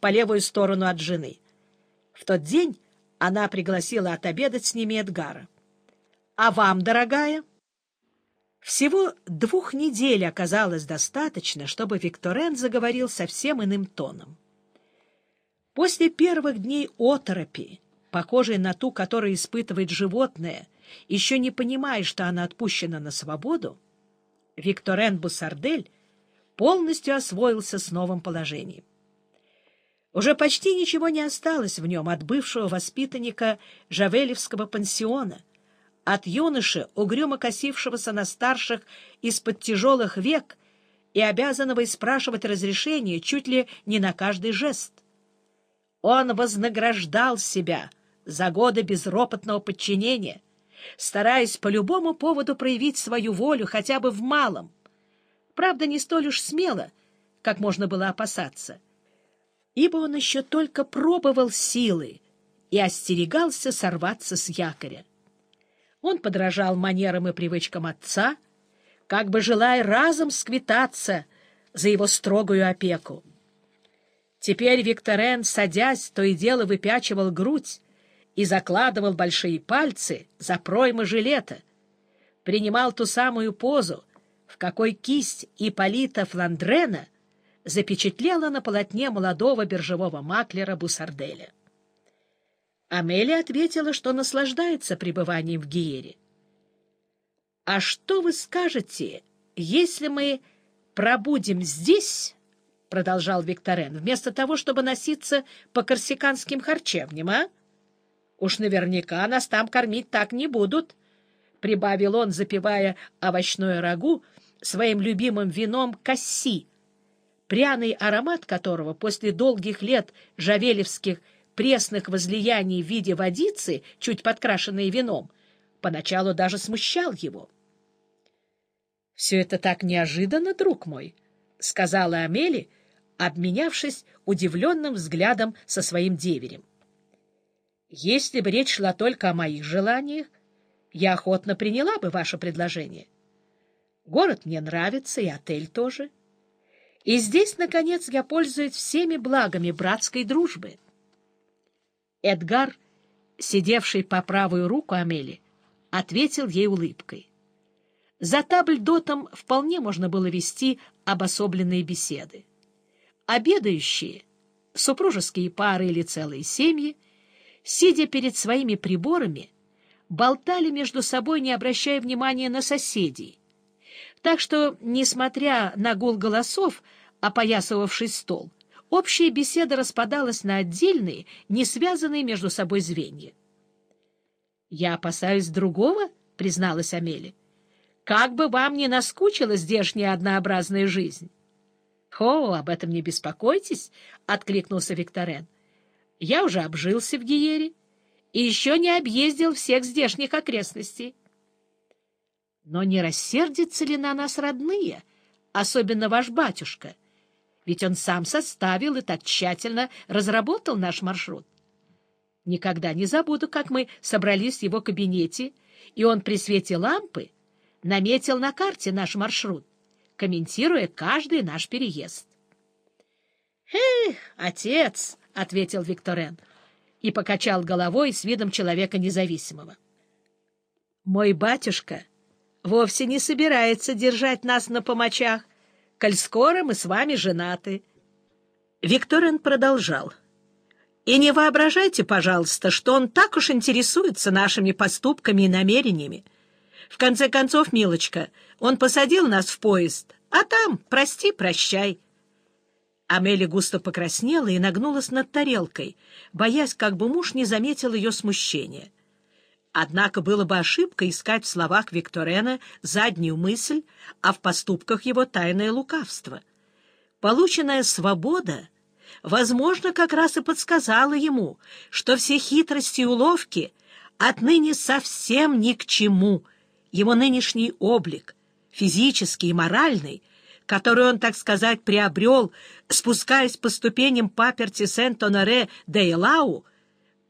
по левую сторону от жены. В тот день она пригласила отобедать с ними Эдгара. «А вам, дорогая?» Всего двух недель оказалось достаточно, чтобы Викторен заговорил совсем иным тоном. После первых дней оторопи, похожей на ту, которую испытывает животное, еще не понимая, что она отпущена на свободу, Викторен Бусардель полностью освоился с новым положением. Уже почти ничего не осталось в нем от бывшего воспитанника Жавелевского пансиона, от юноши, угрюмо косившегося на старших из-под тяжелых век и обязанного спрашивать разрешение чуть ли не на каждый жест. Он вознаграждал себя за годы безропотного подчинения, стараясь по любому поводу проявить свою волю хотя бы в малом. Правда, не столь уж смело, как можно было опасаться, ибо он еще только пробовал силы и остерегался сорваться с якоря. Он подражал манерам и привычкам отца, как бы желая разом сквитаться за его строгую опеку. Теперь Викторен, садясь, то и дело выпячивал грудь и закладывал большие пальцы за проймы жилета, принимал ту самую позу, в какой кисть Ипполита Фландрена запечатлела на полотне молодого биржевого маклера Бусарделя. Амелия ответила, что наслаждается пребыванием в Гиере. — А что вы скажете, если мы пробудем здесь — продолжал Викторен, — вместо того, чтобы носиться по корсиканским харчевням, а? Уж наверняка нас там кормить так не будут, — прибавил он, запивая овощное рагу своим любимым вином касси, пряный аромат которого после долгих лет жавелевских пресных возлияний в виде водицы, чуть подкрашенной вином, поначалу даже смущал его. — Все это так неожиданно, друг мой, — сказала Амели, — обменявшись удивленным взглядом со своим деверем. «Если бы речь шла только о моих желаниях, я охотно приняла бы ваше предложение. Город мне нравится, и отель тоже. И здесь, наконец, я пользуюсь всеми благами братской дружбы». Эдгар, сидевший по правую руку Амели, ответил ей улыбкой. За табльдотом вполне можно было вести обособленные беседы обедающие, супружеские пары или целые семьи, сидя перед своими приборами, болтали между собой, не обращая внимания на соседей. Так что, несмотря на гул голосов, опоясывавший стол, общая беседа распадалась на отдельные, не связанные между собой звенья. «Я опасаюсь другого», — призналась Амели. «Как бы вам ни наскучила здешняя однообразная жизнь». — О, об этом не беспокойтесь, — откликнулся Викторен. — Я уже обжился в Гиере и еще не объездил всех здешних окрестностей. Но не рассердится ли на нас родные, особенно ваш батюшка? Ведь он сам составил и так тщательно разработал наш маршрут. Никогда не забуду, как мы собрались в его кабинете, и он при свете лампы наметил на карте наш маршрут комментируя каждый наш переезд. «Эх, отец!» — ответил Викторен и покачал головой с видом человека независимого. «Мой батюшка вовсе не собирается держать нас на помочах, коль скоро мы с вами женаты». Викторен продолжал. «И не воображайте, пожалуйста, что он так уж интересуется нашими поступками и намерениями. В конце концов, милочка, он посадил нас в поезд, а там прости-прощай. Амели густо покраснела и нагнулась над тарелкой, боясь, как бы муж не заметил ее смущения. Однако было бы ошибкой искать в словах Викторена заднюю мысль, а в поступках его тайное лукавство. Полученная свобода, возможно, как раз и подсказала ему, что все хитрости и уловки отныне совсем ни к чему — его нынешний облик, физический и моральный, который он, так сказать, приобрел, спускаясь по ступеням паперти Сент-Оноре де Элау,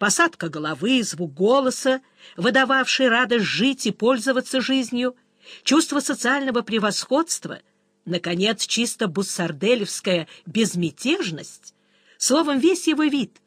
посадка головы, звук голоса, выдававший радость жить и пользоваться жизнью, чувство социального превосходства, наконец, чисто буссарделевская безмятежность, Словом, весь его вид